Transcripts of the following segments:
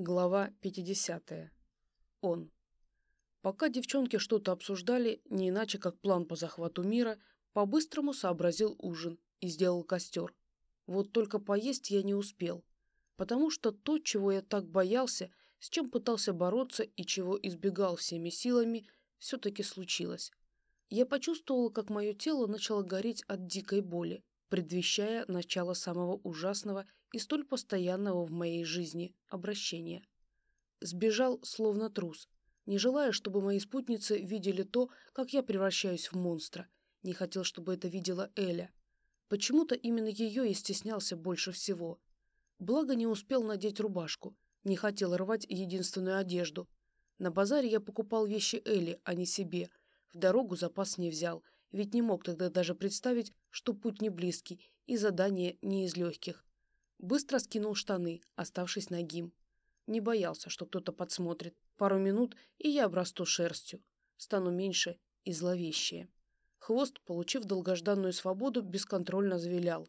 Глава 50. Он. Пока девчонки что-то обсуждали, не иначе как план по захвату мира, по-быстрому сообразил ужин и сделал костер. Вот только поесть я не успел, потому что то, чего я так боялся, с чем пытался бороться и чего избегал всеми силами, все-таки случилось. Я почувствовал, как мое тело начало гореть от дикой боли, предвещая начало самого ужасного и столь постоянного в моей жизни обращения. Сбежал, словно трус, не желая, чтобы мои спутницы видели то, как я превращаюсь в монстра. Не хотел, чтобы это видела Эля. Почему-то именно ее и стеснялся больше всего. Благо не успел надеть рубашку, не хотел рвать единственную одежду. На базаре я покупал вещи Эли, а не себе. В дорогу запас не взял, ведь не мог тогда даже представить, что путь не близкий и задание не из легких. Быстро скинул штаны, оставшись нагим. Не боялся, что кто-то подсмотрит. Пару минут, и я обрасту шерстью. Стану меньше и зловещее. Хвост, получив долгожданную свободу, бесконтрольно завилял.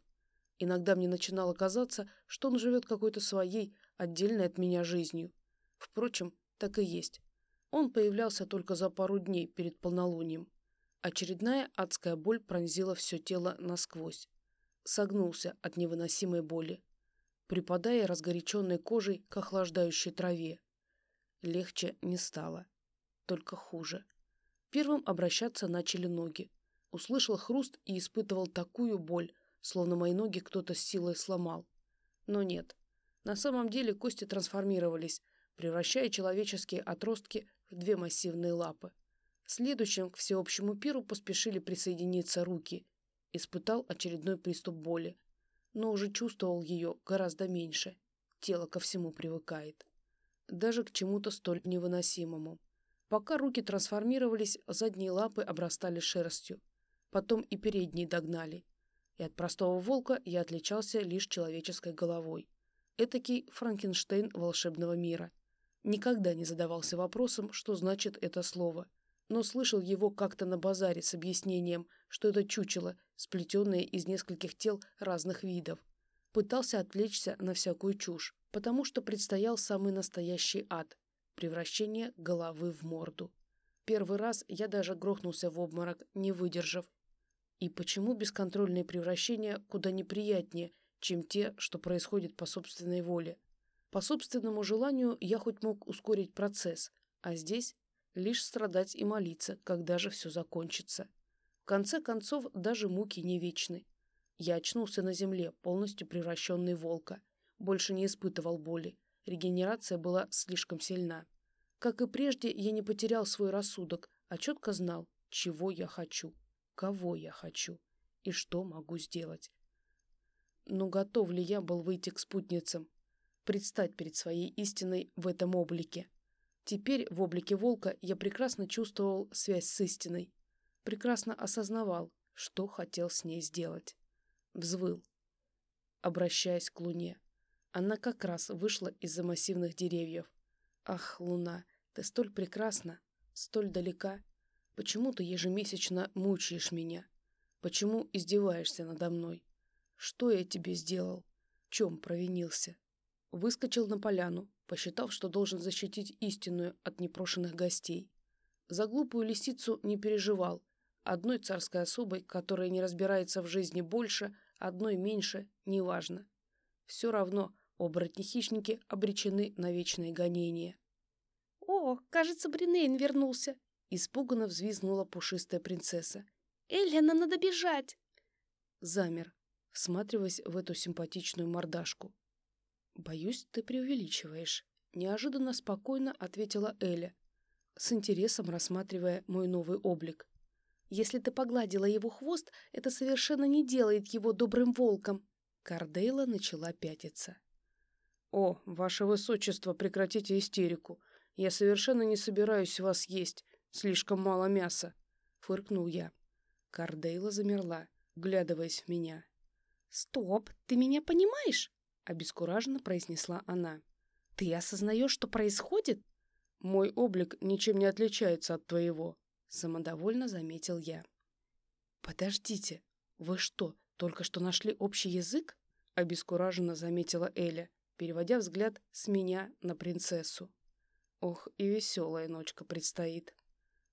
Иногда мне начинало казаться, что он живет какой-то своей, отдельной от меня жизнью. Впрочем, так и есть. Он появлялся только за пару дней перед полнолунием. Очередная адская боль пронзила все тело насквозь. Согнулся от невыносимой боли припадая разгоряченной кожей к охлаждающей траве. Легче не стало, только хуже. Первым обращаться начали ноги. Услышал хруст и испытывал такую боль, словно мои ноги кто-то с силой сломал. Но нет. На самом деле кости трансформировались, превращая человеческие отростки в две массивные лапы. Следующим к всеобщему пиру поспешили присоединиться руки. Испытал очередной приступ боли но уже чувствовал ее гораздо меньше. Тело ко всему привыкает. Даже к чему-то столь невыносимому. Пока руки трансформировались, задние лапы обрастали шерстью. Потом и передние догнали. И от простого волка я отличался лишь человеческой головой. Этакий Франкенштейн волшебного мира. Никогда не задавался вопросом, что значит это слово – но слышал его как-то на базаре с объяснением, что это чучело, сплетенное из нескольких тел разных видов. Пытался отвлечься на всякую чушь, потому что предстоял самый настоящий ад – превращение головы в морду. Первый раз я даже грохнулся в обморок, не выдержав. И почему бесконтрольные превращения куда неприятнее, чем те, что происходят по собственной воле? По собственному желанию я хоть мог ускорить процесс, а здесь лишь страдать и молиться, когда же все закончится. В конце концов, даже муки не вечны. Я очнулся на земле, полностью превращенный в волка. Больше не испытывал боли. Регенерация была слишком сильна. Как и прежде, я не потерял свой рассудок, а четко знал, чего я хочу, кого я хочу и что могу сделать. Но готов ли я был выйти к спутницам, предстать перед своей истиной в этом облике? Теперь в облике волка я прекрасно чувствовал связь с истиной, прекрасно осознавал, что хотел с ней сделать. Взвыл, обращаясь к луне. Она как раз вышла из-за массивных деревьев. Ах, луна, ты столь прекрасна, столь далека. Почему ты ежемесячно мучаешь меня? Почему издеваешься надо мной? Что я тебе сделал? В чем провинился? Выскочил на поляну, посчитав, что должен защитить истинную от непрошенных гостей. За глупую лисицу не переживал. Одной царской особой, которая не разбирается в жизни больше, одной меньше, неважно. Все равно оборотни-хищники обречены на вечное гонение. «О, кажется, Бринейн вернулся!» Испуганно взвизгнула пушистая принцесса. «Элья, нам надо бежать!» Замер, всматриваясь в эту симпатичную мордашку. «Боюсь, ты преувеличиваешь», — неожиданно спокойно ответила Эля, с интересом рассматривая мой новый облик. «Если ты погладила его хвост, это совершенно не делает его добрым волком». Кардейла начала пятиться. «О, ваше высочество, прекратите истерику. Я совершенно не собираюсь вас есть. Слишком мало мяса», — фыркнул я. Кардейла замерла, вглядываясь в меня. «Стоп, ты меня понимаешь?» Обескураженно произнесла она. «Ты осознаешь, что происходит?» «Мой облик ничем не отличается от твоего», — самодовольно заметил я. «Подождите, вы что, только что нашли общий язык?» — обескураженно заметила Эля, переводя взгляд с меня на принцессу. Ох, и веселая ночка предстоит.